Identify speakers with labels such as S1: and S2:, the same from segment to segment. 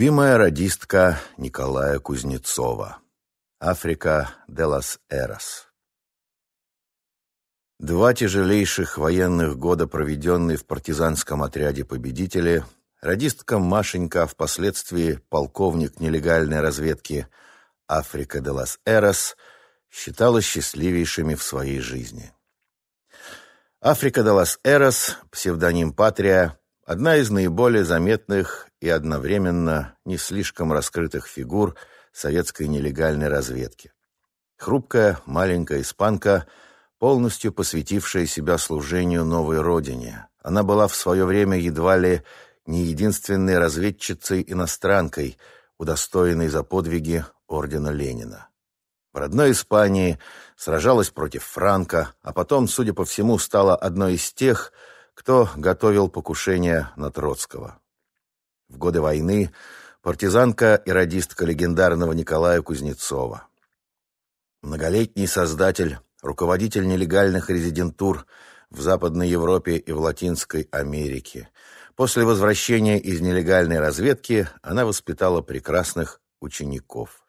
S1: Любимая радистка Николая Кузнецова. Африка де лас Эрас. Два тяжелейших военных года, проведенные в партизанском отряде «Победители», радистка Машенька, впоследствии полковник нелегальной разведки Африка де лас Эрас, считала счастливейшими в своей жизни. Африка де лас Эрас, псевдоним Патрия, одна из наиболее заметных и одновременно не слишком раскрытых фигур советской нелегальной разведки. Хрупкая, маленькая испанка, полностью посвятившая себя служению новой родине. Она была в свое время едва ли не единственной разведчицей-иностранкой, удостоенной за подвиги ордена Ленина. В родной Испании сражалась против Франка, а потом, судя по всему, стала одной из тех, кто готовил покушение на Троцкого. В годы войны партизанка и радистка легендарного Николая Кузнецова. Многолетний создатель, руководитель нелегальных резидентур в Западной Европе и в Латинской Америке. После возвращения из нелегальной разведки она воспитала прекрасных учеников.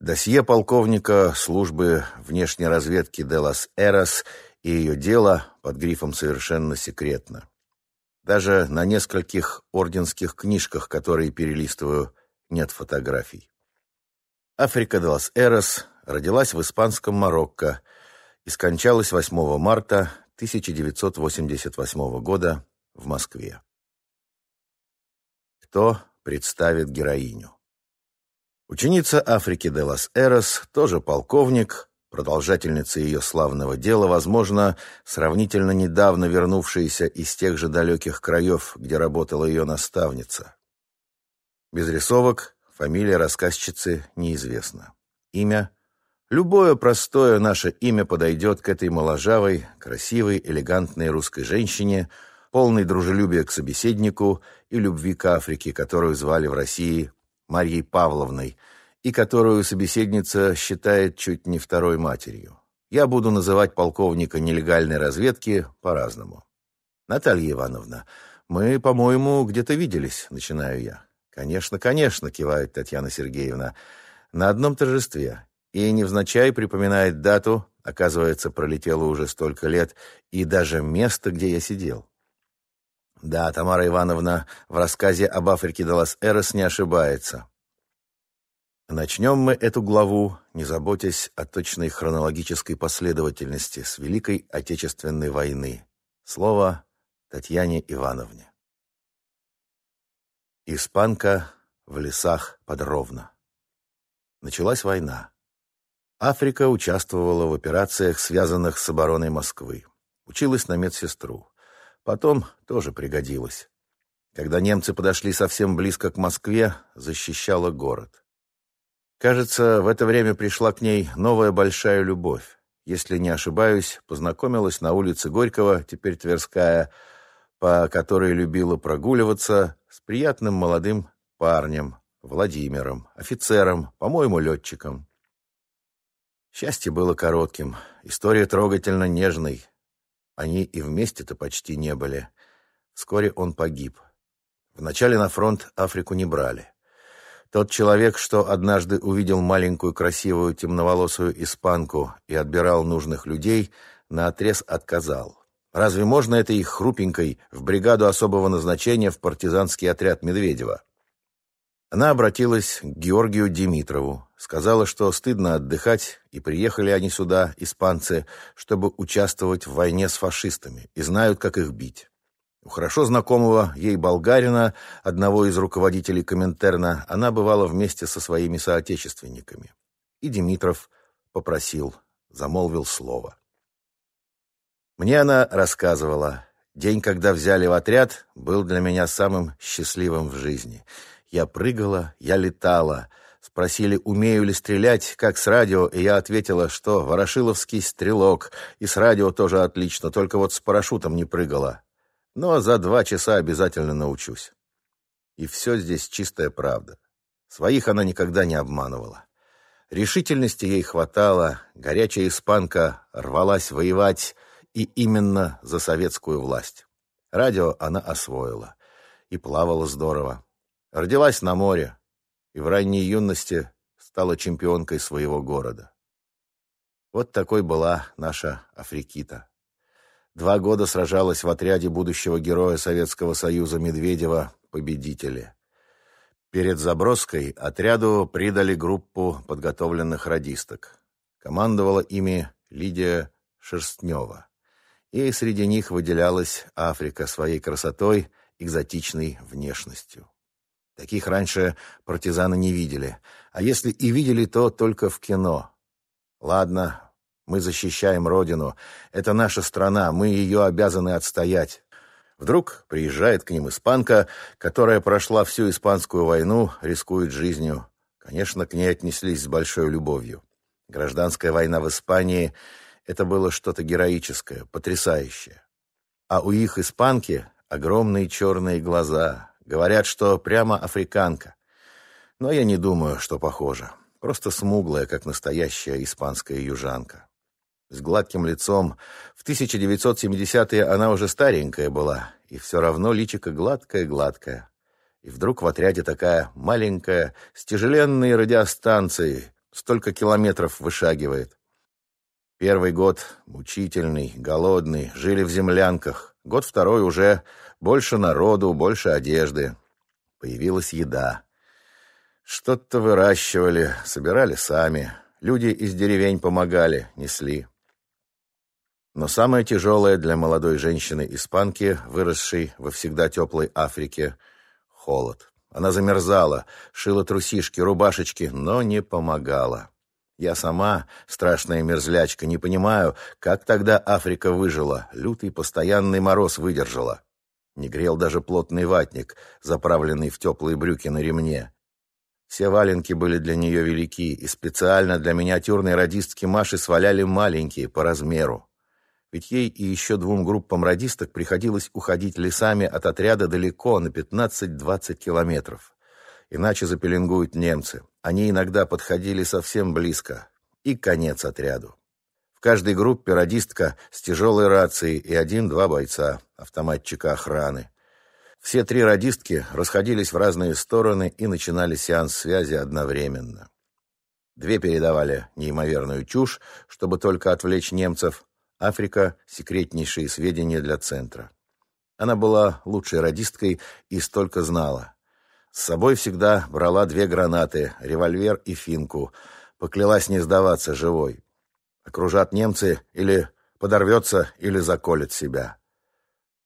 S1: Досье полковника службы внешней разведки Делас Эрос и ее дело под грифом «Совершенно секретно». Даже на нескольких орденских книжках, которые перелистываю, нет фотографий. Африка де лас Эрос родилась в испанском Марокко и скончалась 8 марта 1988 года в Москве. Кто представит героиню? Ученица Африки де лас Эрос, тоже полковник, Продолжательница ее славного дела, возможно, сравнительно недавно вернувшаяся из тех же далеких краев, где работала ее наставница. Без рисовок, фамилия рассказчицы неизвестна. Имя? Любое простое наше имя подойдет к этой моложавой, красивой, элегантной русской женщине, полной дружелюбия к собеседнику и любви к Африке, которую звали в России Марьей Павловной – и которую собеседница считает чуть не второй матерью. Я буду называть полковника нелегальной разведки по-разному. Наталья Ивановна, мы, по-моему, где-то виделись, начинаю я. Конечно, конечно, кивает Татьяна Сергеевна. На одном торжестве. И невзначай припоминает дату, оказывается, пролетело уже столько лет, и даже место, где я сидел. Да, Тамара Ивановна в рассказе об Африке Далас Эрос не ошибается. Начнем мы эту главу, не заботясь о точной хронологической последовательности с Великой Отечественной войны. Слово Татьяне Ивановне. Испанка в лесах под Ровно. Началась война. Африка участвовала в операциях, связанных с обороной Москвы. Училась на медсестру. Потом тоже пригодилась. Когда немцы подошли совсем близко к Москве, защищала город. Кажется, в это время пришла к ней новая большая любовь. Если не ошибаюсь, познакомилась на улице Горького, теперь Тверская, по которой любила прогуливаться, с приятным молодым парнем, Владимиром, офицером, по-моему, летчиком. Счастье было коротким, история трогательно нежной. Они и вместе-то почти не были. Вскоре он погиб. Вначале на фронт Африку не брали. Тот человек, что однажды увидел маленькую красивую темноволосую испанку и отбирал нужных людей, наотрез отказал. Разве можно это их хрупенькой в бригаду особого назначения в партизанский отряд Медведева? Она обратилась к Георгию Димитрову, сказала, что стыдно отдыхать, и приехали они сюда, испанцы, чтобы участвовать в войне с фашистами, и знают, как их бить. У хорошо знакомого ей болгарина, одного из руководителей Коминтерна, она бывала вместе со своими соотечественниками. И Димитров попросил, замолвил слово. Мне она рассказывала, день, когда взяли в отряд, был для меня самым счастливым в жизни. Я прыгала, я летала. Спросили, умею ли стрелять, как с радио, и я ответила, что ворошиловский стрелок, и с радио тоже отлично, только вот с парашютом не прыгала но за два часа обязательно научусь. И все здесь чистая правда. Своих она никогда не обманывала. Решительности ей хватало, горячая испанка рвалась воевать и именно за советскую власть. Радио она освоила и плавала здорово. Родилась на море и в ранней юности стала чемпионкой своего города. Вот такой была наша Африкита. Два года сражалась в отряде будущего героя Советского Союза Медведева «Победители». Перед заброской отряду придали группу подготовленных радисток. Командовала ими Лидия Шерстнева. И среди них выделялась Африка своей красотой, экзотичной внешностью. Таких раньше партизаны не видели, а если и видели, то только в кино. Ладно, мы защищаем Родину, это наша страна, мы ее обязаны отстоять. Вдруг приезжает к ним испанка, которая прошла всю испанскую войну, рискует жизнью. Конечно, к ней отнеслись с большой любовью. Гражданская война в Испании — это было что-то героическое, потрясающее. А у их испанки огромные черные глаза. Говорят, что прямо африканка. Но я не думаю, что похоже. Просто смуглая, как настоящая испанская южанка. С гладким лицом. В 1970-е она уже старенькая была, и все равно личико гладкое-гладкое. И вдруг в отряде такая маленькая, с тяжеленной радиостанцией, столько километров вышагивает. Первый год мучительный, голодный, жили в землянках. Год второй уже больше народу, больше одежды. Появилась еда. Что-то выращивали, собирали сами. Люди из деревень помогали, несли. Но самое тяжелое для молодой женщины-испанки, выросшей во всегда теплой Африке, — холод. Она замерзала, шила трусишки, рубашечки, но не помогала. Я сама, страшная мерзлячка, не понимаю, как тогда Африка выжила, лютый постоянный мороз выдержала. Не грел даже плотный ватник, заправленный в теплые брюки на ремне. Все валенки были для нее велики, и специально для миниатюрной радистки Маши сваляли маленькие по размеру. Ведь ей и еще двум группам радисток приходилось уходить лесами от отряда далеко, на 15-20 километров иначе запеленгуют немцы. Они иногда подходили совсем близко. И конец отряду. В каждой группе радистка с тяжелой рацией и один-два бойца, автоматчика охраны. Все три радистки расходились в разные стороны и начинали сеанс связи одновременно. Две передавали неимоверную чушь, чтобы только отвлечь немцев. Африка — секретнейшие сведения для центра. Она была лучшей радисткой и столько знала. С собой всегда брала две гранаты, револьвер и финку. Поклялась не сдаваться живой. Окружат немцы или подорвется, или заколет себя.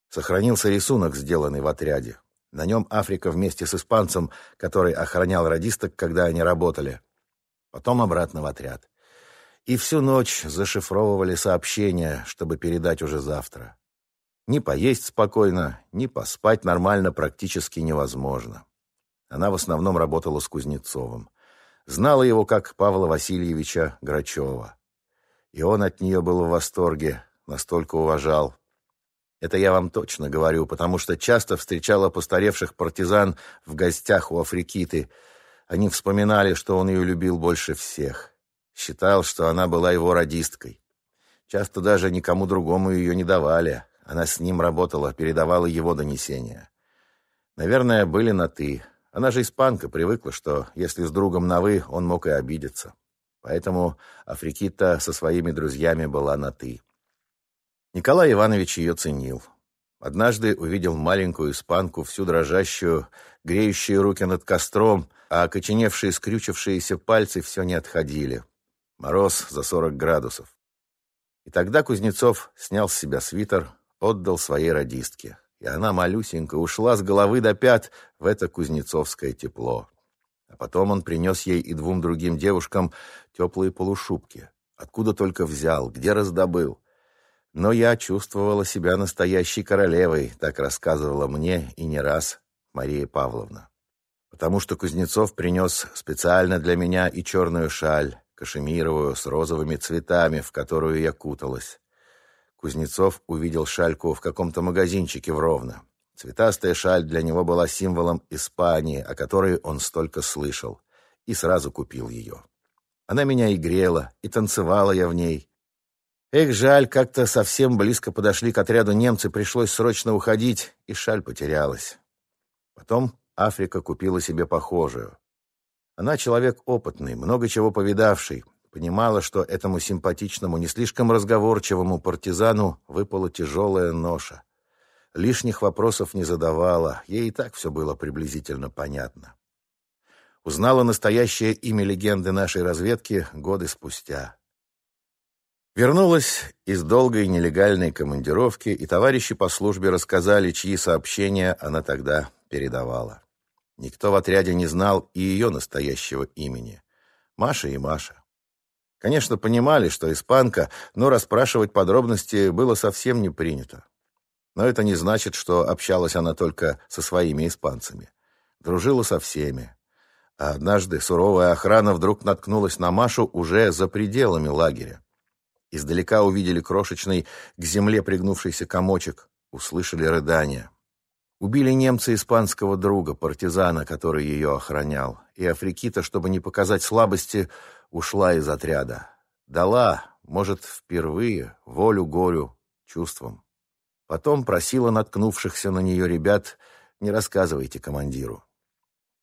S1: Сохранился рисунок, сделанный в отряде. На нем Африка вместе с испанцем, который охранял радисток, когда они работали. Потом обратно в отряд. И всю ночь зашифровывали сообщения, чтобы передать уже завтра. Ни поесть спокойно, ни поспать нормально практически невозможно. Она в основном работала с Кузнецовым. Знала его как Павла Васильевича Грачева. И он от нее был в восторге, настолько уважал. Это я вам точно говорю, потому что часто встречала постаревших партизан в гостях у Африкиты. Они вспоминали, что он ее любил больше всех. Считал, что она была его радисткой. Часто даже никому другому ее не давали. Она с ним работала, передавала его донесения. Наверное, были на «ты». Она же испанка, привыкла, что если с другом на «вы», он мог и обидеться. Поэтому Африкита со своими друзьями была на «ты». Николай Иванович ее ценил. Однажды увидел маленькую испанку, всю дрожащую, греющие руки над костром, а окоченевшие, скрючившиеся пальцы все не отходили. Мороз за сорок градусов. И тогда Кузнецов снял с себя свитер, отдал своей радистке и она малюсенько ушла с головы до пят в это кузнецовское тепло. А потом он принес ей и двум другим девушкам теплые полушубки. Откуда только взял, где раздобыл. Но я чувствовала себя настоящей королевой, так рассказывала мне и не раз Мария Павловна. Потому что Кузнецов принес специально для меня и черную шаль, кашемировую, с розовыми цветами, в которую я куталась. Кузнецов увидел шальку в каком-то магазинчике в Ровно. Цветастая шаль для него была символом Испании, о которой он столько слышал, и сразу купил ее. Она меня и грела, и танцевала я в ней. Эх, жаль, как-то совсем близко подошли к отряду немцы, пришлось срочно уходить, и шаль потерялась. Потом Африка купила себе похожую. Она человек опытный, много чего повидавший, понимала, что этому симпатичному, не слишком разговорчивому партизану выпала тяжелая ноша. Лишних вопросов не задавала, ей и так все было приблизительно понятно. Узнала настоящее имя легенды нашей разведки годы спустя. Вернулась из долгой нелегальной командировки, и товарищи по службе рассказали, чьи сообщения она тогда передавала. Никто в отряде не знал и ее настоящего имени. Маша и Маша. Конечно, понимали, что испанка, но расспрашивать подробности было совсем не принято. Но это не значит, что общалась она только со своими испанцами. Дружила со всеми. А однажды суровая охрана вдруг наткнулась на Машу уже за пределами лагеря. Издалека увидели крошечный к земле пригнувшийся комочек, услышали рыдания. Убили немцы испанского друга, партизана, который ее охранял. И Африкита, чтобы не показать слабости, ушла из отряда. Дала, может, впервые, волю горю, чувствам. Потом просила наткнувшихся на нее ребят «Не рассказывайте командиру».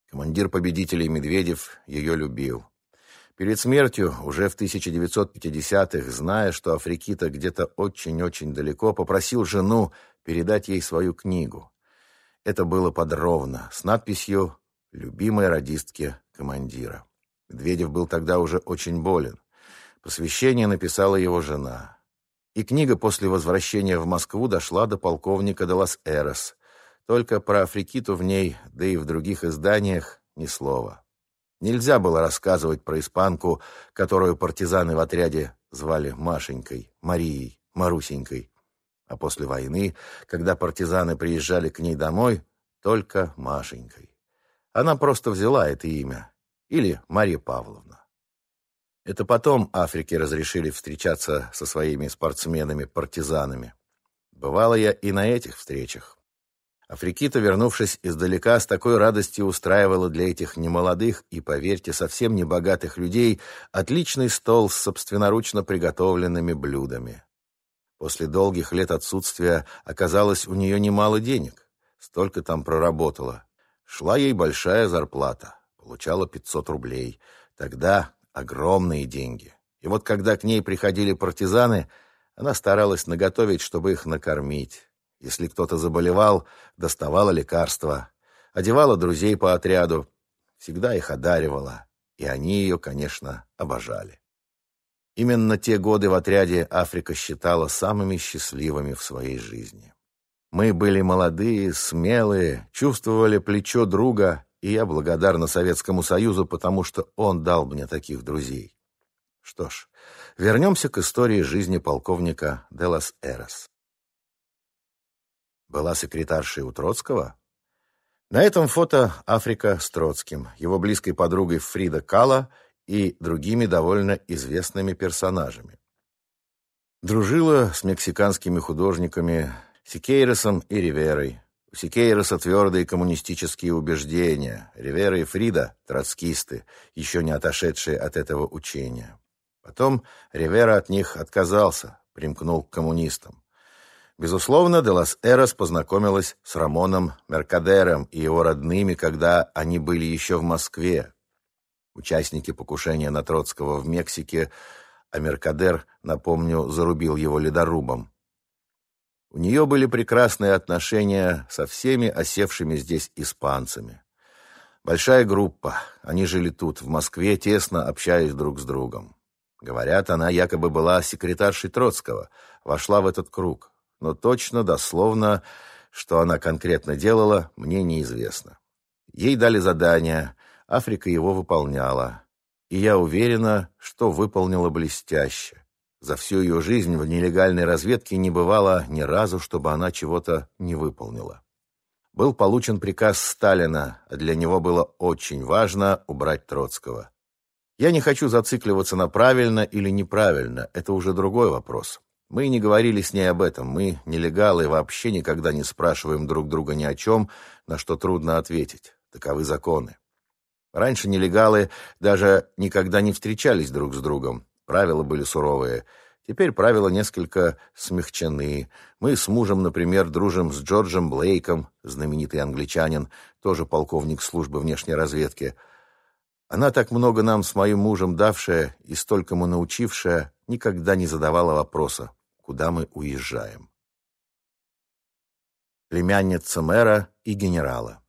S1: Командир победителей Медведев ее любил. Перед смертью, уже в 1950-х, зная, что Африкита где-то очень-очень далеко, попросил жену передать ей свою книгу. Это было подробно, с надписью «Любимой радистке командира». Медведев был тогда уже очень болен. Посвящение написала его жена. И книга после возвращения в Москву дошла до полковника де лас Эрос. Только про Африкиту в ней, да и в других изданиях, ни слова. Нельзя было рассказывать про испанку, которую партизаны в отряде звали Машенькой, Марией, Марусенькой. А после войны, когда партизаны приезжали к ней домой, только Машенькой. Она просто взяла это имя. Или Мария Павловна. Это потом Африке разрешили встречаться со своими спортсменами-партизанами. Бывало я и на этих встречах. Африкита, вернувшись издалека, с такой радостью устраивала для этих немолодых и, поверьте, совсем небогатых людей отличный стол с собственноручно приготовленными блюдами. После долгих лет отсутствия оказалось у нее немало денег. Столько там проработала. Шла ей большая зарплата. Получала 500 рублей. Тогда огромные деньги. И вот когда к ней приходили партизаны, она старалась наготовить, чтобы их накормить. Если кто-то заболевал, доставала лекарства. Одевала друзей по отряду. Всегда их одаривала. И они ее, конечно, обожали. Именно те годы в отряде Африка считала самыми счастливыми в своей жизни. Мы были молодые, смелые, чувствовали плечо друга, и я благодарна Советскому Союзу, потому что он дал мне таких друзей. Что ж, вернемся к истории жизни полковника Делас Эрос. Была секретаршей у Троцкого? На этом фото Африка с Троцким, его близкой подругой Фрида Кала и другими довольно известными персонажами. Дружила с мексиканскими художниками Сикейросом и Риверой. У Сикейроса твердые коммунистические убеждения, Ривера и Фрида – троцкисты, еще не отошедшие от этого учения. Потом Ривера от них отказался, примкнул к коммунистам. Безусловно, де лас Эрос познакомилась с Рамоном Меркадером и его родными, когда они были еще в Москве, Участники покушения на Троцкого в Мексике, а Меркадер, напомню, зарубил его ледорубом. У нее были прекрасные отношения со всеми осевшими здесь испанцами. Большая группа, они жили тут, в Москве, тесно общаясь друг с другом. Говорят, она якобы была секретаршей Троцкого, вошла в этот круг. Но точно, дословно, что она конкретно делала, мне неизвестно. Ей дали задание Африка его выполняла. И я уверена, что выполнила блестяще. За всю ее жизнь в нелегальной разведке не бывало ни разу, чтобы она чего-то не выполнила. Был получен приказ Сталина, а для него было очень важно убрать Троцкого. Я не хочу зацикливаться на правильно или неправильно, это уже другой вопрос. Мы не говорили с ней об этом, мы, нелегалы, вообще никогда не спрашиваем друг друга ни о чем, на что трудно ответить. Таковы законы. Раньше нелегалы даже никогда не встречались друг с другом. Правила были суровые. Теперь правила несколько смягчены. Мы с мужем, например, дружим с Джорджем Блейком, знаменитый англичанин, тоже полковник службы внешней разведки. Она так много нам с моим мужем давшая и столькому научившая, никогда не задавала вопроса, куда мы уезжаем. Племянница мэра и генерала.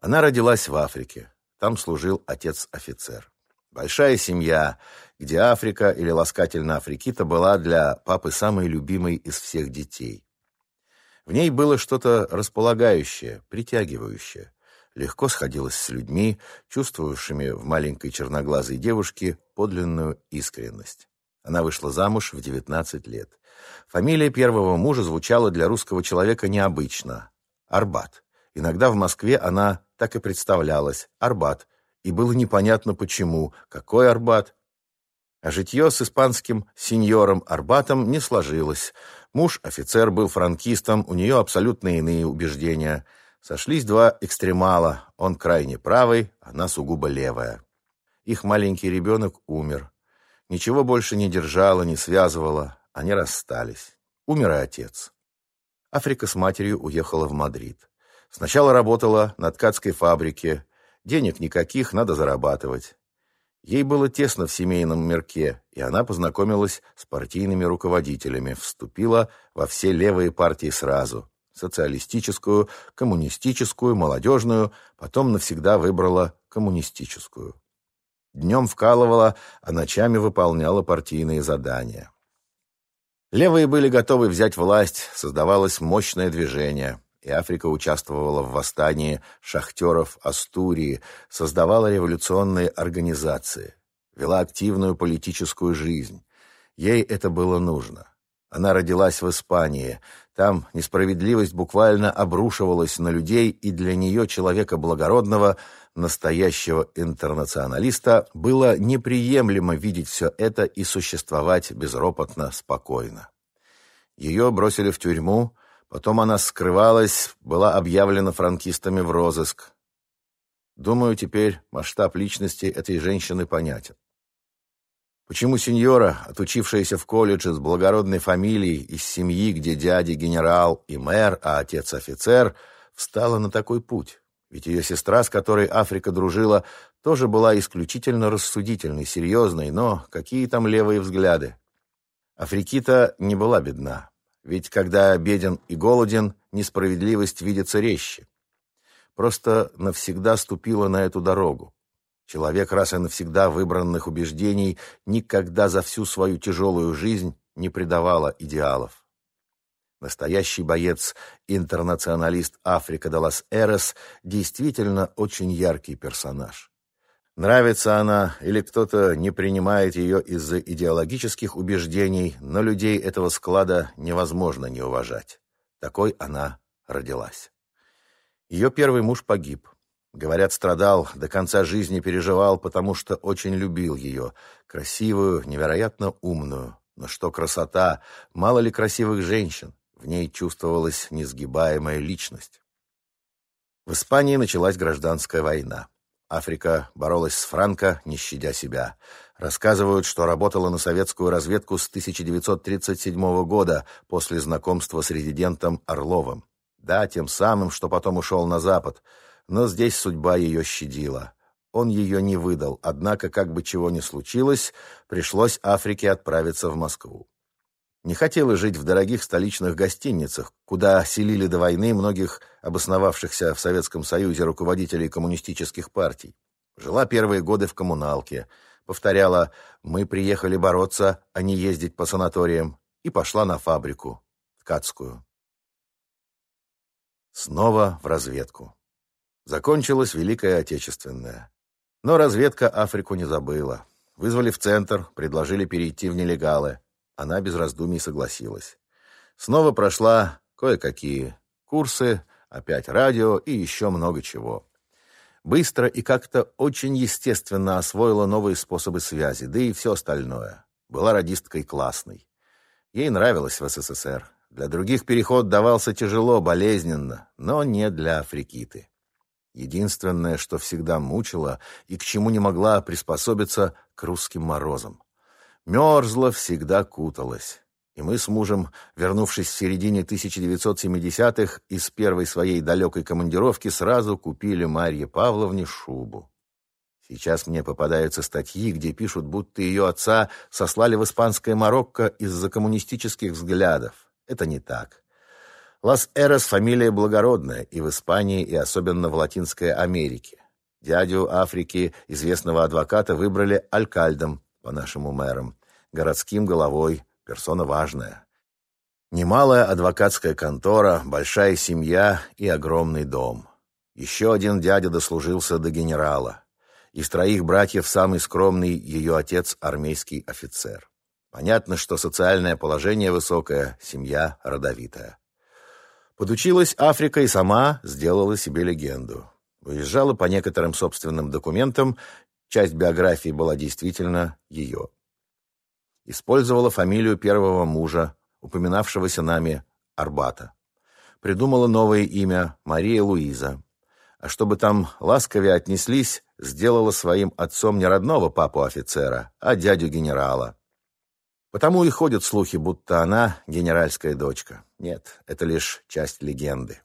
S1: Она родилась в Африке. Там служил отец-офицер. Большая семья, где Африка или ласкательно Африкита была для папы самой любимой из всех детей. В ней было что-то располагающее, притягивающее. Легко сходилась с людьми, чувствовавшими в маленькой черноглазой девушке подлинную искренность. Она вышла замуж в 19 лет. Фамилия первого мужа звучала для русского человека необычно – Арбат. Иногда в Москве она так и представлялась – Арбат, и было непонятно почему, какой Арбат. А житье с испанским сеньором Арбатом не сложилось. Муж, офицер, был франкистом, у нее абсолютно иные убеждения. Сошлись два экстремала, он крайне правый, она сугубо левая. Их маленький ребенок умер. Ничего больше не держало, не связывало, они расстались. Умер и отец. Африка с матерью уехала в Мадрид. Сначала работала на ткацкой фабрике, Денег никаких, надо зарабатывать. Ей было тесно в семейном мирке, и она познакомилась с партийными руководителями, вступила во все левые партии сразу. Социалистическую, коммунистическую, молодежную, потом навсегда выбрала коммунистическую. Днем вкалывала, а ночами выполняла партийные задания. Левые были готовы взять власть, создавалось мощное движение и Африка участвовала в восстании шахтеров Астурии, создавала революционные организации, вела активную политическую жизнь. Ей это было нужно. Она родилась в Испании. Там несправедливость буквально обрушивалась на людей, и для нее, человека благородного, настоящего интернационалиста, было неприемлемо видеть все это и существовать безропотно, спокойно. Ее бросили в тюрьму, Потом она скрывалась, была объявлена франкистами в розыск. Думаю, теперь масштаб личности этой женщины понятен. Почему сеньора, отучившаяся в колледже с благородной фамилией из семьи, где дядя генерал и мэр, а отец офицер, встала на такой путь? Ведь ее сестра, с которой Африка дружила, тоже была исключительно рассудительной, серьезной, но какие там левые взгляды? Африкита не была бедна. Ведь когда беден и голоден, несправедливость видится резче. Просто навсегда ступила на эту дорогу. Человек раз и навсегда выбранных убеждений никогда за всю свою тяжелую жизнь не предавала идеалов. Настоящий боец, интернационалист Африка де лас Эрес, действительно очень яркий персонаж. Нравится она или кто-то не принимает ее из-за идеологических убеждений, но людей этого склада невозможно не уважать. Такой она родилась. Ее первый муж погиб. Говорят, страдал, до конца жизни переживал, потому что очень любил ее, красивую, невероятно умную. Но что красота! Мало ли красивых женщин! В ней чувствовалась несгибаемая личность. В Испании началась гражданская война. Африка боролась с Франко, не щадя себя. Рассказывают, что работала на советскую разведку с 1937 года после знакомства с резидентом Орловым. Да, тем самым, что потом ушел на Запад. Но здесь судьба ее щадила. Он ее не выдал, однако, как бы чего ни случилось, пришлось Африке отправиться в Москву. Не хотела жить в дорогих столичных гостиницах, куда селили до войны многих обосновавшихся в Советском Союзе руководителей коммунистических партий. Жила первые годы в коммуналке, повторяла «Мы приехали бороться, а не ездить по санаториям» и пошла на фабрику, ткацкую. Снова в разведку. Закончилась Великая Отечественная. Но разведка Африку не забыла. Вызвали в центр, предложили перейти в нелегалы. Она без раздумий согласилась. Снова прошла кое-какие курсы, опять радио и еще много чего. Быстро и как-то очень естественно освоила новые способы связи, да и все остальное. Была радисткой классной. Ей нравилось в СССР. Для других переход давался тяжело, болезненно, но не для Африкиты. Единственное, что всегда мучило и к чему не могла приспособиться к русским морозам. Мерзла, всегда куталась. И мы с мужем, вернувшись в середине 1970-х из первой своей далекой командировки, сразу купили Марье Павловне шубу. Сейчас мне попадаются статьи, где пишут, будто ее отца сослали в испанское Марокко из-за коммунистических взглядов. Это не так. Лас-Эрос – фамилия благородная и в Испании, и особенно в Латинской Америке. Дядю Африки, известного адвоката, выбрали алькальдом, по-нашему мэром, городским головой, персона важная. Немалая адвокатская контора, большая семья и огромный дом. Еще один дядя дослужился до генерала. Из троих братьев самый скромный ее отец армейский офицер. Понятно, что социальное положение высокое, семья родовитая. Подучилась Африка и сама сделала себе легенду. Выезжала по некоторым собственным документам, часть биографии была действительно ее. Использовала фамилию первого мужа, упоминавшегося нами Арбата. Придумала новое имя Мария Луиза. А чтобы там ласковее отнеслись, сделала своим отцом не родного папу офицера, а дядю генерала. Потому и ходят слухи, будто она генеральская дочка. Нет, это лишь часть легенды.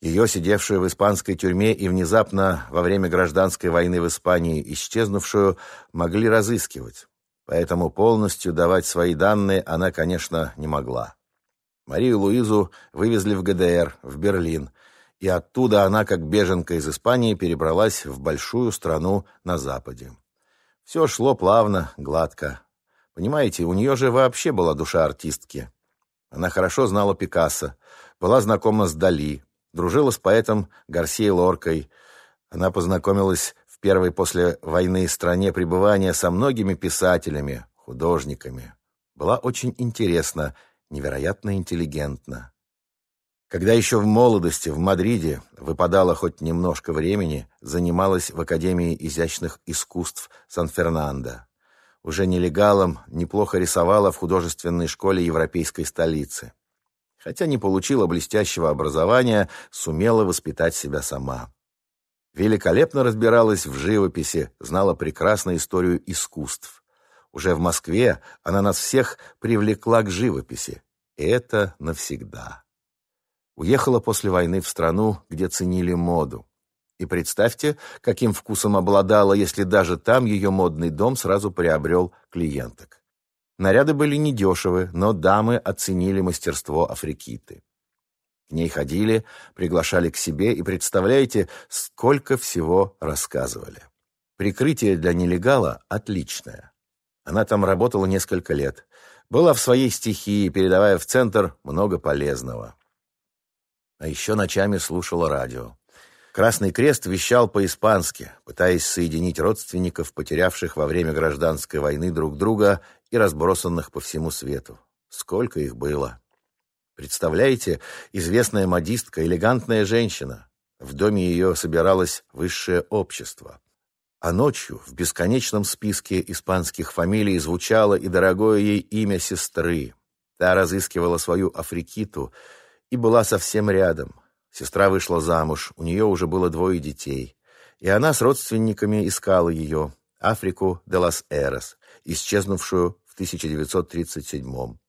S1: Ее, сидевшую в испанской тюрьме и внезапно во время гражданской войны в Испании исчезнувшую, могли разыскивать. Поэтому полностью давать свои данные она, конечно, не могла. Марию Луизу вывезли в ГДР, в Берлин, и оттуда она, как беженка из Испании, перебралась в большую страну на Западе. Все шло плавно, гладко. Понимаете, у нее же вообще была душа артистки. Она хорошо знала Пикассо, была знакома с Дали, Дружила с поэтом Гарсией Лоркой. Она познакомилась в первой после войны стране пребывания со многими писателями, художниками. Была очень интересна, невероятно интеллигентна. Когда еще в молодости в Мадриде выпадало хоть немножко времени, занималась в Академии изящных искусств Сан-Фернандо. Уже нелегалом неплохо рисовала в художественной школе европейской столицы хотя не получила блестящего образования, сумела воспитать себя сама. Великолепно разбиралась в живописи, знала прекрасно историю искусств. Уже в Москве она нас всех привлекла к живописи. И это навсегда. Уехала после войны в страну, где ценили моду. И представьте, каким вкусом обладала, если даже там ее модный дом сразу приобрел клиенток. Наряды были недешевы, но дамы оценили мастерство Африкиты. К ней ходили, приглашали к себе, и представляете, сколько всего рассказывали. Прикрытие для нелегала отличное. Она там работала несколько лет. Была в своей стихии, передавая в центр много полезного. А еще ночами слушала радио. Красный Крест вещал по-испански, пытаясь соединить родственников, потерявших во время гражданской войны друг друга и разбросанных по всему свету. Сколько их было! Представляете, известная модистка, элегантная женщина. В доме ее собиралось высшее общество. А ночью в бесконечном списке испанских фамилий звучало и дорогое ей имя сестры. Та разыскивала свою Африкиту и была совсем рядом. Сестра вышла замуж, у нее уже было двое детей. И она с родственниками искала ее, Африку де лас Эрос, исчезнувшую в 1937-м.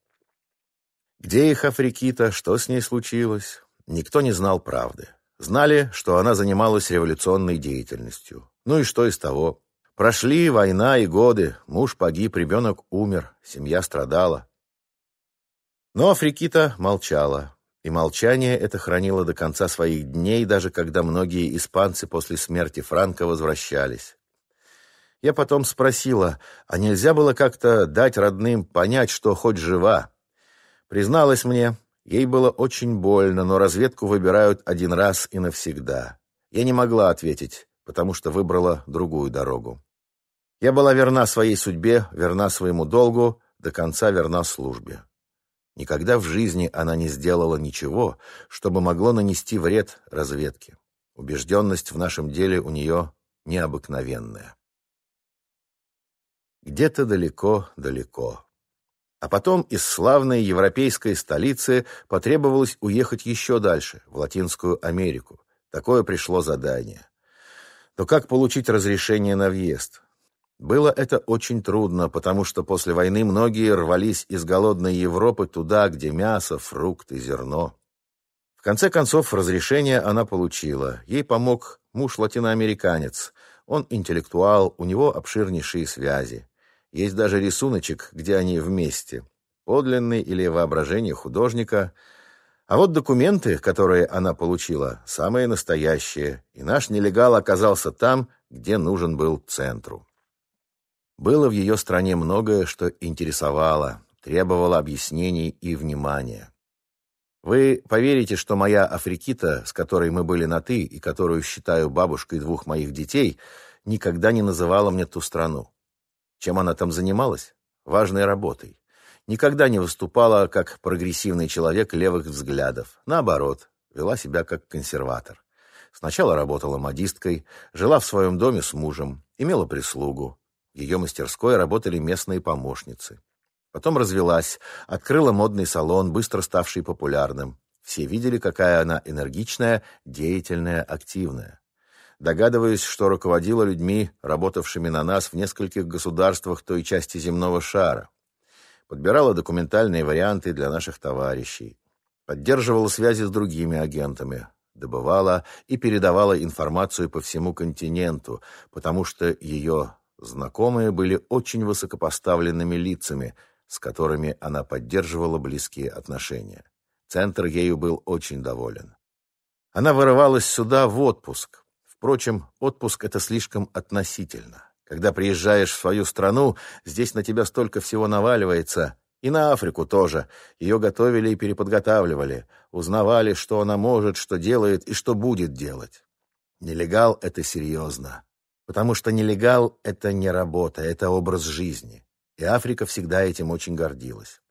S1: Где их Африкита, что с ней случилось, никто не знал правды. Знали, что она занималась революционной деятельностью. Ну и что из того? Прошли война и годы, муж погиб, ребенок умер, семья страдала. Но Африкита молчала, и молчание это хранило до конца своих дней, даже когда многие испанцы после смерти Франка возвращались. Я потом спросила, а нельзя было как-то дать родным понять, что хоть жива? Призналась мне, ей было очень больно, но разведку выбирают один раз и навсегда. Я не могла ответить, потому что выбрала другую дорогу. Я была верна своей судьбе, верна своему долгу, до конца верна службе. Никогда в жизни она не сделала ничего, чтобы могло нанести вред разведке. Убежденность в нашем деле у нее необыкновенная где-то далеко-далеко. А потом из славной европейской столицы потребовалось уехать еще дальше, в Латинскую Америку. Такое пришло задание. Но как получить разрешение на въезд? Было это очень трудно, потому что после войны многие рвались из голодной Европы туда, где мясо, фрукты, зерно. В конце концов, разрешение она получила. Ей помог муж латиноамериканец. Он интеллектуал, у него обширнейшие связи. Есть даже рисуночек, где они вместе. Подлинный или воображение художника. А вот документы, которые она получила, самые настоящие. И наш нелегал оказался там, где нужен был центру. Было в ее стране многое, что интересовало, требовало объяснений и внимания. Вы поверите, что моя Африкита, с которой мы были на «ты» и которую считаю бабушкой двух моих детей, никогда не называла мне ту страну. Чем она там занималась? Важной работой. Никогда не выступала как прогрессивный человек левых взглядов. Наоборот, вела себя как консерватор. Сначала работала модисткой, жила в своем доме с мужем, имела прислугу, ее мастерской работали местные помощницы. Потом развелась, открыла модный салон, быстро ставший популярным. Все видели, какая она энергичная, деятельная, активная. Догадываюсь, что руководила людьми, работавшими на нас в нескольких государствах той части земного шара. Подбирала документальные варианты для наших товарищей. Поддерживала связи с другими агентами. Добывала и передавала информацию по всему континенту, потому что ее Знакомые были очень высокопоставленными лицами, с которыми она поддерживала близкие отношения. Центр ею был очень доволен. Она вырывалась сюда в отпуск. Впрочем, отпуск — это слишком относительно. Когда приезжаешь в свою страну, здесь на тебя столько всего наваливается. И на Африку тоже. Ее готовили и переподготавливали. Узнавали, что она может, что делает и что будет делать. Нелегал — это серьезно. Потому что нелегал — это не работа, это образ жизни. И Африка всегда этим очень гордилась.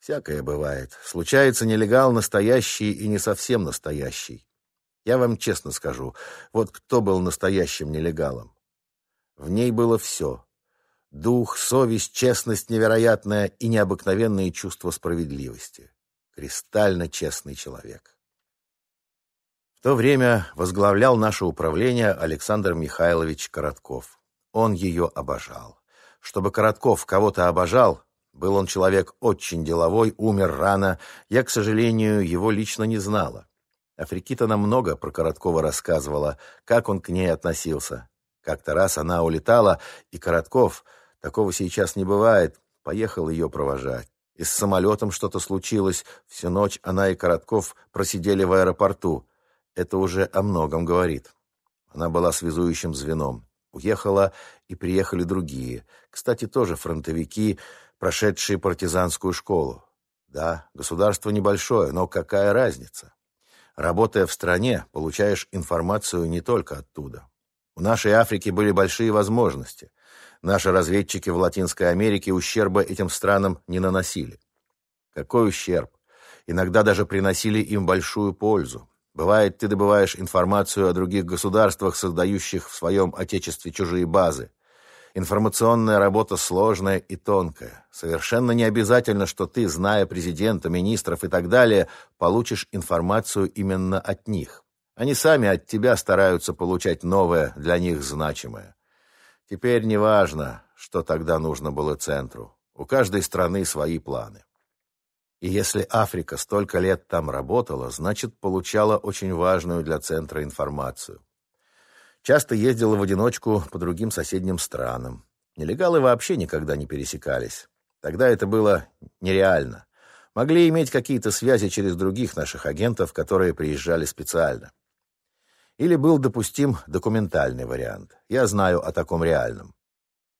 S1: Всякое бывает. Случается нелегал настоящий и не совсем настоящий. Я вам честно скажу, вот кто был настоящим нелегалом. В ней было все. Дух, совесть, честность невероятная и необыкновенные чувства справедливости. Кристально честный человек то время возглавлял наше управление Александр Михайлович Коротков. Он ее обожал. Чтобы Коротков кого-то обожал, был он человек очень деловой, умер рано. Я, к сожалению, его лично не знала. Африкита нам много про Короткова рассказывала, как он к ней относился. Как-то раз она улетала, и Коротков, такого сейчас не бывает, поехал ее провожать. И с самолетом что-то случилось. Всю ночь она и Коротков просидели в аэропорту. Это уже о многом говорит. Она была связующим звеном. Уехала, и приехали другие. Кстати, тоже фронтовики, прошедшие партизанскую школу. Да, государство небольшое, но какая разница? Работая в стране, получаешь информацию не только оттуда. У нашей Африки были большие возможности. Наши разведчики в Латинской Америке ущерба этим странам не наносили. Какой ущерб? Иногда даже приносили им большую пользу. Бывает, ты добываешь информацию о других государствах, создающих в своем отечестве чужие базы. Информационная работа сложная и тонкая. Совершенно не обязательно, что ты, зная президента, министров и так далее, получишь информацию именно от них. Они сами от тебя стараются получать новое, для них значимое. Теперь не важно, что тогда нужно было центру. У каждой страны свои планы. И если Африка столько лет там работала, значит, получала очень важную для центра информацию. Часто ездила в одиночку по другим соседним странам. Нелегалы вообще никогда не пересекались. Тогда это было нереально. Могли иметь какие-то связи через других наших агентов, которые приезжали специально. Или был допустим документальный вариант. Я знаю о таком реальном.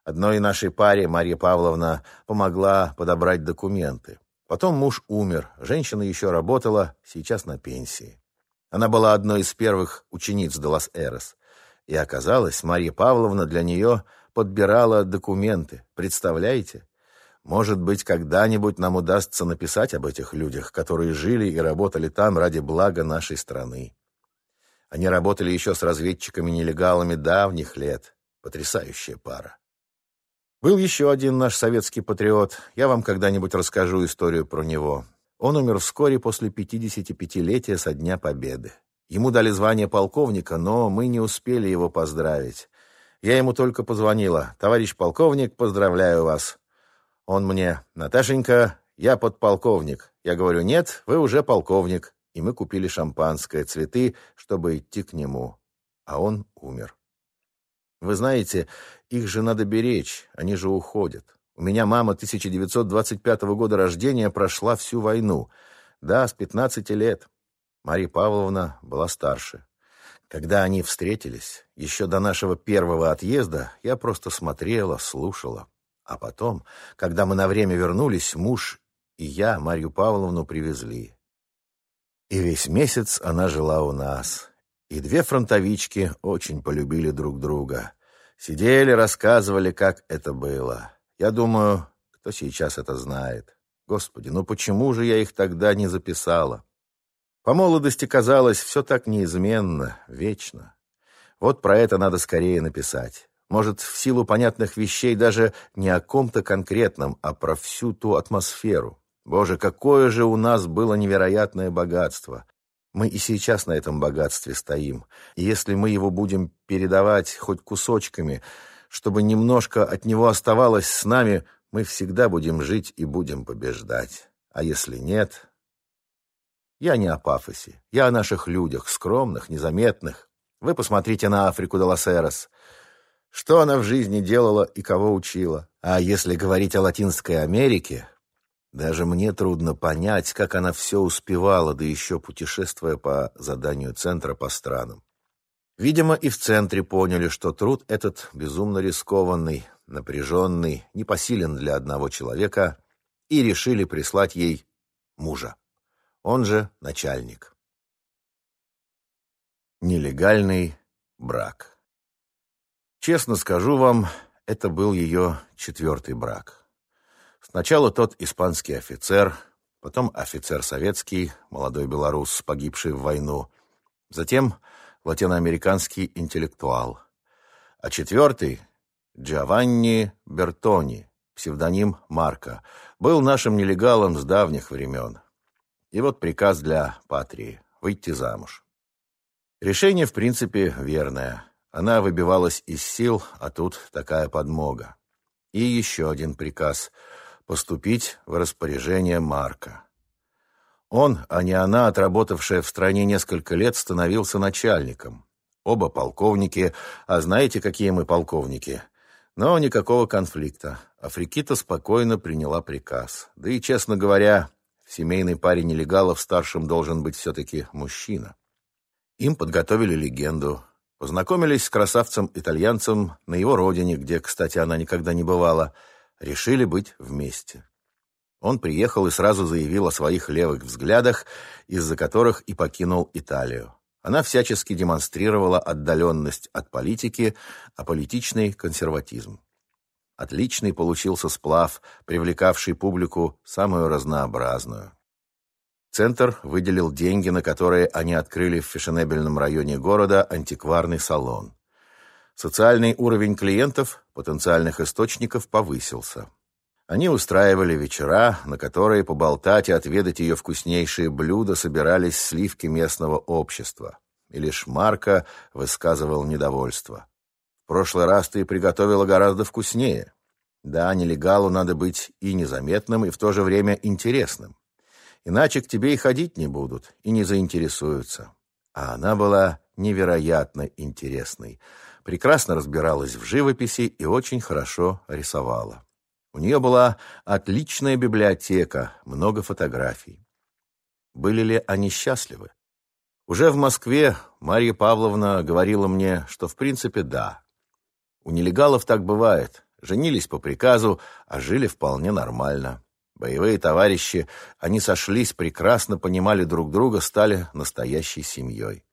S1: Одной нашей паре Марья Павловна помогла подобрать документы. Потом муж умер, женщина еще работала, сейчас на пенсии. Она была одной из первых учениц Делас-Эрос. И оказалось, Марья Павловна для нее подбирала документы. Представляете? Может быть, когда-нибудь нам удастся написать об этих людях, которые жили и работали там ради блага нашей страны. Они работали еще с разведчиками-нелегалами давних лет. Потрясающая пара. Был еще один наш советский патриот. Я вам когда-нибудь расскажу историю про него. Он умер вскоре после 55-летия со Дня Победы. Ему дали звание полковника, но мы не успели его поздравить. Я ему только позвонила. «Товарищ полковник, поздравляю вас». Он мне, «Наташенька, я подполковник». Я говорю, «Нет, вы уже полковник». И мы купили шампанское, цветы, чтобы идти к нему. А он умер. Вы знаете, их же надо беречь, они же уходят. У меня мама 1925 года рождения прошла всю войну. Да, с 15 лет. Мария Павловна была старше. Когда они встретились, еще до нашего первого отъезда, я просто смотрела, слушала. А потом, когда мы на время вернулись, муж и я Марью Павловну привезли. И весь месяц она жила у нас. И две фронтовички очень полюбили друг друга. Сидели, рассказывали, как это было. Я думаю, кто сейчас это знает. Господи, ну почему же я их тогда не записала? По молодости казалось, все так неизменно, вечно. Вот про это надо скорее написать. Может, в силу понятных вещей даже не о ком-то конкретном, а про всю ту атмосферу. Боже, какое же у нас было невероятное богатство. Мы и сейчас на этом богатстве стоим. И если мы его будем передавать хоть кусочками, чтобы немножко от него оставалось с нами, мы всегда будем жить и будем побеждать. А если нет, я не о пафосе. Я о наших людях, скромных, незаметных. Вы посмотрите на Африку де. Что она в жизни делала и кого учила. А если говорить о Латинской Америке, даже мне трудно понять, как она все успевала, да еще путешествуя по заданию центра по странам. Видимо, и в центре поняли, что труд этот безумно рискованный, напряженный, непосилен для одного человека, и решили прислать ей мужа он же начальник. Нелегальный брак. Честно скажу вам, это был ее четвертый брак. Сначала тот испанский офицер, потом офицер советский, молодой белорус, погибший в войну, затем латиноамериканский интеллектуал. А четвертый — Джованни Бертони, псевдоним Марко, был нашим нелегалом с давних времен. И вот приказ для Патрии — выйти замуж. Решение, в принципе, верное. Она выбивалась из сил, а тут такая подмога. И еще один приказ — поступить в распоряжение Марка. Он, а не она, отработавшая в стране несколько лет, становился начальником. Оба полковники, а знаете, какие мы полковники? Но никакого конфликта. Африкита спокойно приняла приказ. Да и, честно говоря, в семейной паре нелегалов старшим должен быть все-таки мужчина. Им подготовили легенду. Познакомились с красавцем-итальянцем на его родине, где, кстати, она никогда не бывала. Решили быть вместе. Он приехал и сразу заявил о своих левых взглядах, из-за которых и покинул Италию. Она всячески демонстрировала отдаленность от политики, а политичный консерватизм. Отличный получился сплав, привлекавший публику самую разнообразную. Центр выделил деньги, на которые они открыли в фешенебельном районе города антикварный салон. Социальный уровень клиентов, потенциальных источников повысился. Они устраивали вечера, на которые поболтать и отведать ее вкуснейшие блюда собирались сливки местного общества. И лишь Марко высказывал недовольство. В прошлый раз ты приготовила гораздо вкуснее. Да, нелегалу надо быть и незаметным, и в то же время интересным. Иначе к тебе и ходить не будут, и не заинтересуются. А она была невероятно интересной. Прекрасно разбиралась в живописи и очень хорошо рисовала. У нее была отличная библиотека, много фотографий. Были ли они счастливы? Уже в Москве Марья Павловна говорила мне, что в принципе да. У нелегалов так бывает. Женились по приказу, а жили вполне нормально. Боевые товарищи, они сошлись, прекрасно понимали друг друга, стали настоящей семьей.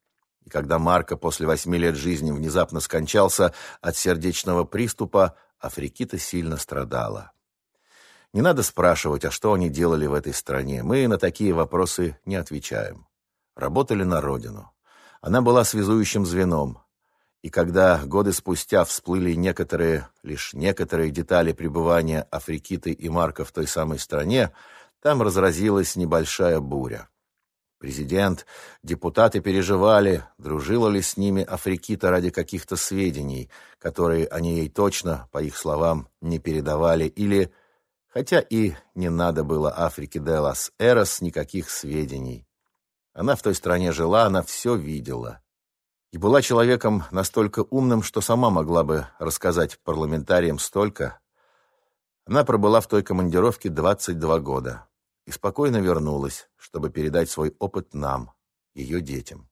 S1: Когда Марко после восьми лет жизни внезапно скончался от сердечного приступа, Африкита сильно страдала. Не надо спрашивать, а что они делали в этой стране. Мы на такие вопросы не отвечаем. Работали на родину. Она была связующим звеном. И когда годы спустя всплыли некоторые, лишь некоторые детали пребывания Африкиты и Марка в той самой стране, там разразилась небольшая буря. Президент, депутаты переживали, дружила ли с ними Африкита ради каких-то сведений, которые они ей точно, по их словам, не передавали, или, хотя и не надо было Африке де лас Эрос никаких сведений. Она в той стране жила, она все видела. И была человеком настолько умным, что сама могла бы рассказать парламентариям столько. Она пробыла в той командировке 22 года и спокойно вернулась, чтобы передать свой опыт нам, ее детям.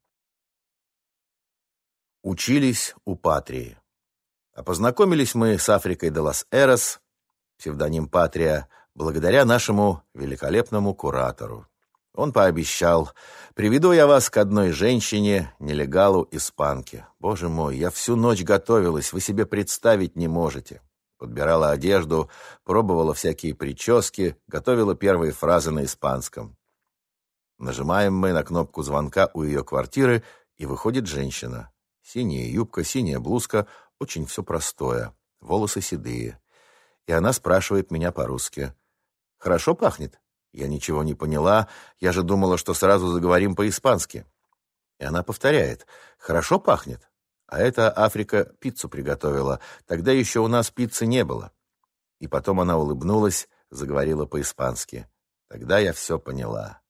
S1: Учились у Патрии. А познакомились мы с Африкой де лас Эрос, псевдоним Патрия, благодаря нашему великолепному куратору. Он пообещал, приведу я вас к одной женщине, нелегалу-испанке. Боже мой, я всю ночь готовилась, вы себе представить не можете подбирала одежду, пробовала всякие прически, готовила первые фразы на испанском. Нажимаем мы на кнопку звонка у ее квартиры, и выходит женщина. Синяя юбка, синяя блузка, очень все простое, волосы седые. И она спрашивает меня по-русски. «Хорошо пахнет?» Я ничего не поняла, я же думала, что сразу заговорим по-испански. И она повторяет. «Хорошо пахнет?» А эта Африка пиццу приготовила. Тогда еще у нас пиццы не было. И потом она улыбнулась, заговорила по-испански. Тогда я все поняла.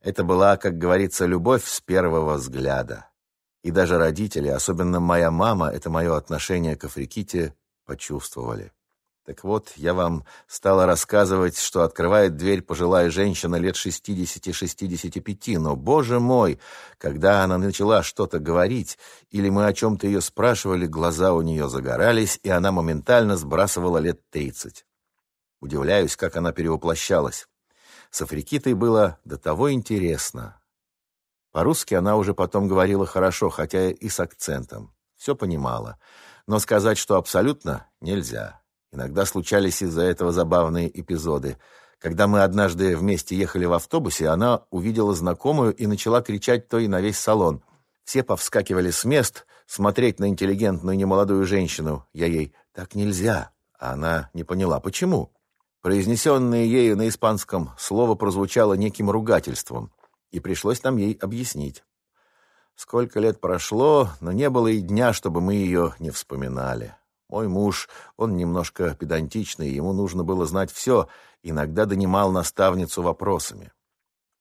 S1: Это была, как говорится, любовь с первого взгляда. И даже родители, особенно моя мама, это мое отношение к Африките, почувствовали. Так вот, я вам стала рассказывать, что открывает дверь пожилая женщина лет 60-65, но, боже мой, когда она начала что-то говорить, или мы о чем-то ее спрашивали, глаза у нее загорались, и она моментально сбрасывала лет 30. Удивляюсь, как она перевоплощалась. С Африкитой было до того интересно. По-русски она уже потом говорила хорошо, хотя и с акцентом. Все понимала. Но сказать, что абсолютно, нельзя. Иногда случались из-за этого забавные эпизоды. Когда мы однажды вместе ехали в автобусе, она увидела знакомую и начала кричать то и на весь салон. Все повскакивали с мест, смотреть на интеллигентную немолодую женщину. Я ей «так нельзя», а она не поняла, почему. Произнесенное ею на испанском слово прозвучало неким ругательством, и пришлось нам ей объяснить. Сколько лет прошло, но не было и дня, чтобы мы ее не вспоминали. Мой муж, он немножко педантичный, ему нужно было знать все, иногда донимал наставницу вопросами.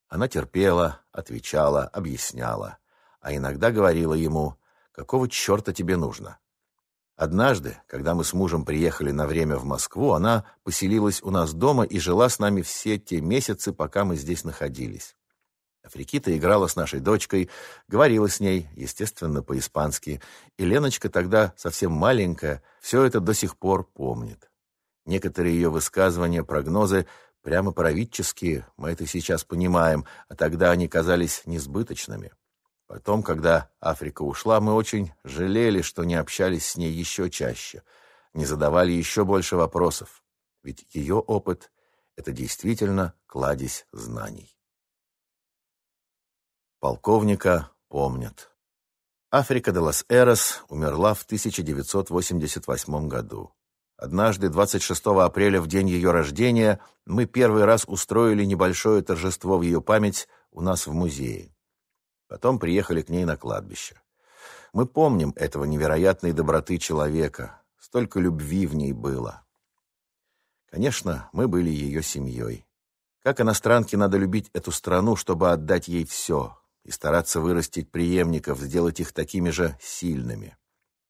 S1: Она терпела, отвечала, объясняла, а иногда говорила ему, «Какого черта тебе нужно?» Однажды, когда мы с мужем приехали на время в Москву, она поселилась у нас дома и жила с нами все те месяцы, пока мы здесь находились. Африкита играла с нашей дочкой, говорила с ней, естественно, по-испански, и Леночка тогда совсем маленькая, все это до сих пор помнит. Некоторые ее высказывания, прогнозы прямо правительские, мы это сейчас понимаем, а тогда они казались несбыточными. Потом, когда Африка ушла, мы очень жалели, что не общались с ней еще чаще, не задавали еще больше вопросов, ведь ее опыт — это действительно кладезь знаний. Полковника помнят. Африка де лас Эрос умерла в 1988 году. Однажды, 26 апреля, в день ее рождения, мы первый раз устроили небольшое торжество в ее память у нас в музее. Потом приехали к ней на кладбище. Мы помним этого невероятной доброты человека. Столько любви в ней было. Конечно, мы были ее семьей. Как иностранке надо любить эту страну, чтобы отдать ей все, и стараться вырастить преемников, сделать их такими же сильными.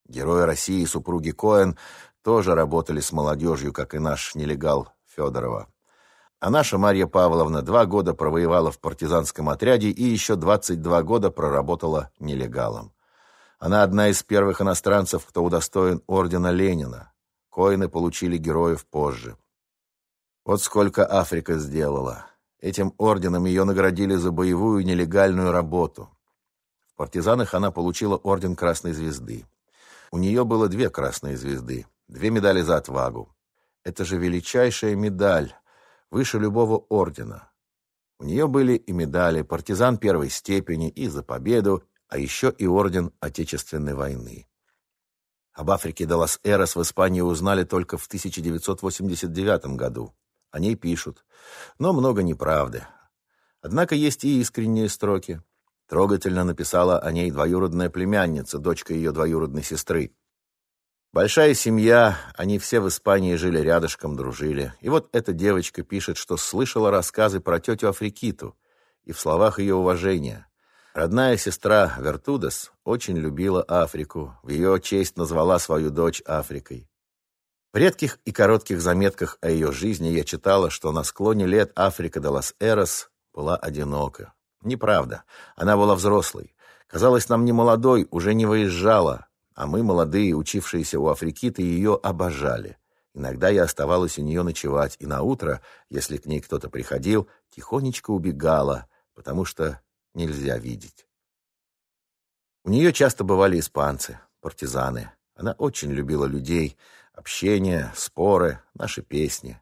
S1: Герои России, супруги Коэн, тоже работали с молодежью, как и наш нелегал Федорова. А наша Марья Павловна два года провоевала в партизанском отряде и еще 22 года проработала нелегалом. Она одна из первых иностранцев, кто удостоен ордена Ленина. Коины получили героев позже. Вот сколько Африка сделала. Этим орденом ее наградили за боевую нелегальную работу. В партизанах она получила орден Красной Звезды. У нее было две Красные Звезды, две медали за отвагу. Это же величайшая медаль, выше любого ордена. У нее были и медали партизан первой степени и за победу, а еще и орден Отечественной войны. Об Африке де лас Эрос в Испании узнали только в 1989 году. О ней пишут. Но много неправды. Однако есть и искренние строки. Трогательно написала о ней двоюродная племянница, дочка ее двоюродной сестры. Большая семья, они все в Испании жили рядышком, дружили. И вот эта девочка пишет, что слышала рассказы про тетю Африкиту, и в словах ее уважения. Родная сестра Вертудес очень любила Африку, в ее честь назвала свою дочь Африкой. В редких и коротких заметках о ее жизни я читала, что на склоне лет Африка де лас Эрос была одинока. Неправда. Она была взрослой. Казалось, нам не молодой, уже не выезжала. А мы, молодые, учившиеся у Африкиты, ее обожали. Иногда я оставалась у нее ночевать, и на утро, если к ней кто-то приходил, тихонечко убегала, потому что нельзя видеть. У нее часто бывали испанцы, партизаны. Она очень любила людей, общение, споры, наши песни.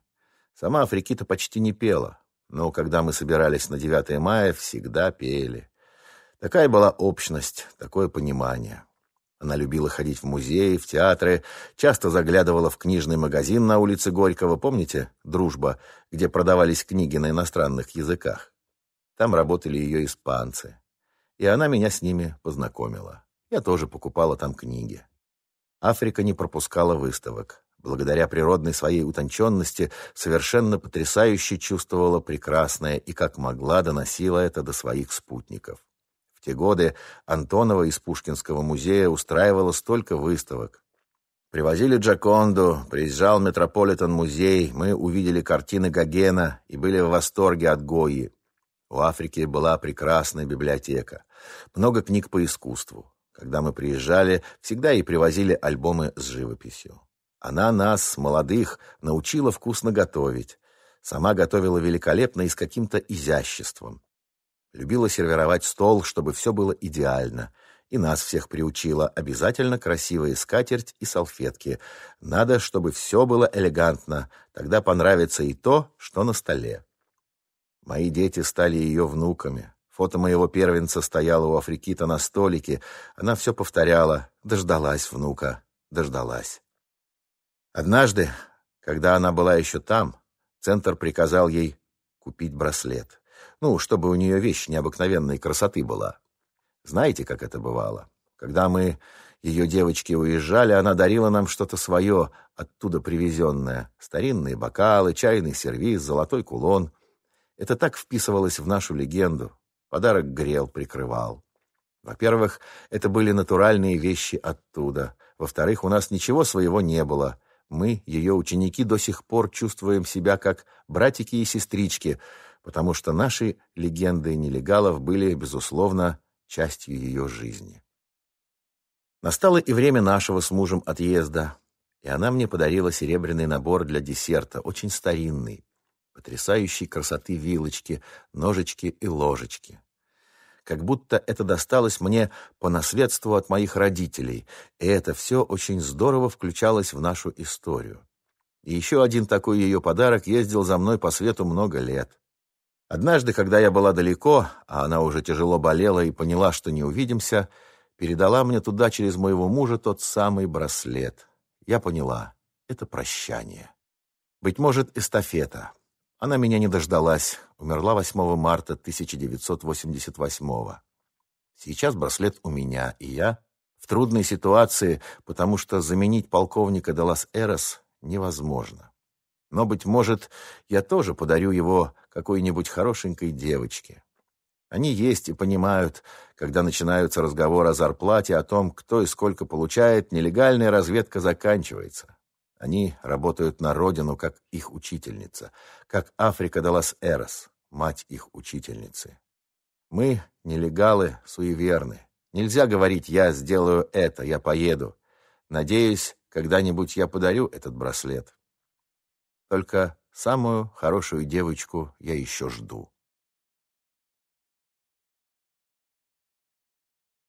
S1: Сама Африкита почти не пела, но когда мы собирались на 9 мая, всегда пели. Такая была общность, такое понимание. Она любила ходить в музеи, в театры, часто заглядывала в книжный магазин на улице Горького, помните, «Дружба», где продавались книги на иностранных языках. Там работали ее испанцы. И она меня с ними познакомила. Я тоже покупала там книги. Африка не пропускала выставок благодаря природной своей утонченности, совершенно потрясающе чувствовала прекрасное и как могла доносила это до своих спутников. В те годы Антонова из Пушкинского музея устраивала столько выставок. Привозили Джаконду, приезжал Метрополитен-музей, мы увидели картины Гогена и были в восторге от Гои. У Африки была прекрасная библиотека, много книг по искусству. Когда мы приезжали, всегда и привозили альбомы с живописью. Она нас, молодых, научила вкусно готовить. Сама готовила великолепно и с каким-то изяществом. Любила сервировать стол, чтобы все было идеально. И нас всех приучила. Обязательно красивая скатерть и салфетки. Надо, чтобы все было элегантно. Тогда понравится и то, что на столе. Мои дети стали ее внуками. Фото моего первенца стояло у Африкита на столике. Она все повторяла. Дождалась внука. Дождалась. Однажды, когда она была еще там, центр приказал ей купить браслет. Ну, чтобы у нее вещь необыкновенной красоты была. Знаете, как это бывало? Когда мы, ее девочки, уезжали, она дарила нам что-то свое, оттуда привезенное. Старинные бокалы, чайный сервиз, золотой кулон. Это так вписывалось в нашу легенду. Подарок грел, прикрывал. Во-первых, это были натуральные вещи оттуда. Во-вторых, у нас ничего своего не было. Мы, ее ученики, до сих пор чувствуем себя как братики и сестрички, потому что наши легенды нелегалов были, безусловно, частью ее жизни. Настало и время нашего с мужем отъезда, и она мне подарила серебряный набор для десерта, очень старинный, потрясающей красоты вилочки, ножички и ложечки как будто это досталось мне по наследству от моих родителей, и это все очень здорово включалось в нашу историю. И еще один такой ее подарок ездил за мной по свету много лет. Однажды, когда я была далеко, а она уже тяжело болела и поняла, что не увидимся, передала мне туда через моего мужа тот самый браслет. Я поняла, это прощание. Быть может, эстафета. Она меня не дождалась, умерла 8 марта 1988 -го. Сейчас браслет у меня, и я в трудной ситуации, потому что заменить полковника де лас Эрос невозможно. Но, быть может, я тоже подарю его какой-нибудь хорошенькой девочке. Они есть и понимают, когда начинаются разговоры о зарплате, о том, кто и сколько получает, нелегальная разведка заканчивается. Они работают на родину, как их учительница, как Африка де лас Эрос, мать их учительницы. Мы, нелегалы, суеверны. Нельзя говорить «я сделаю это, я поеду». Надеюсь, когда-нибудь я подарю этот браслет. Только самую хорошую девочку я еще жду.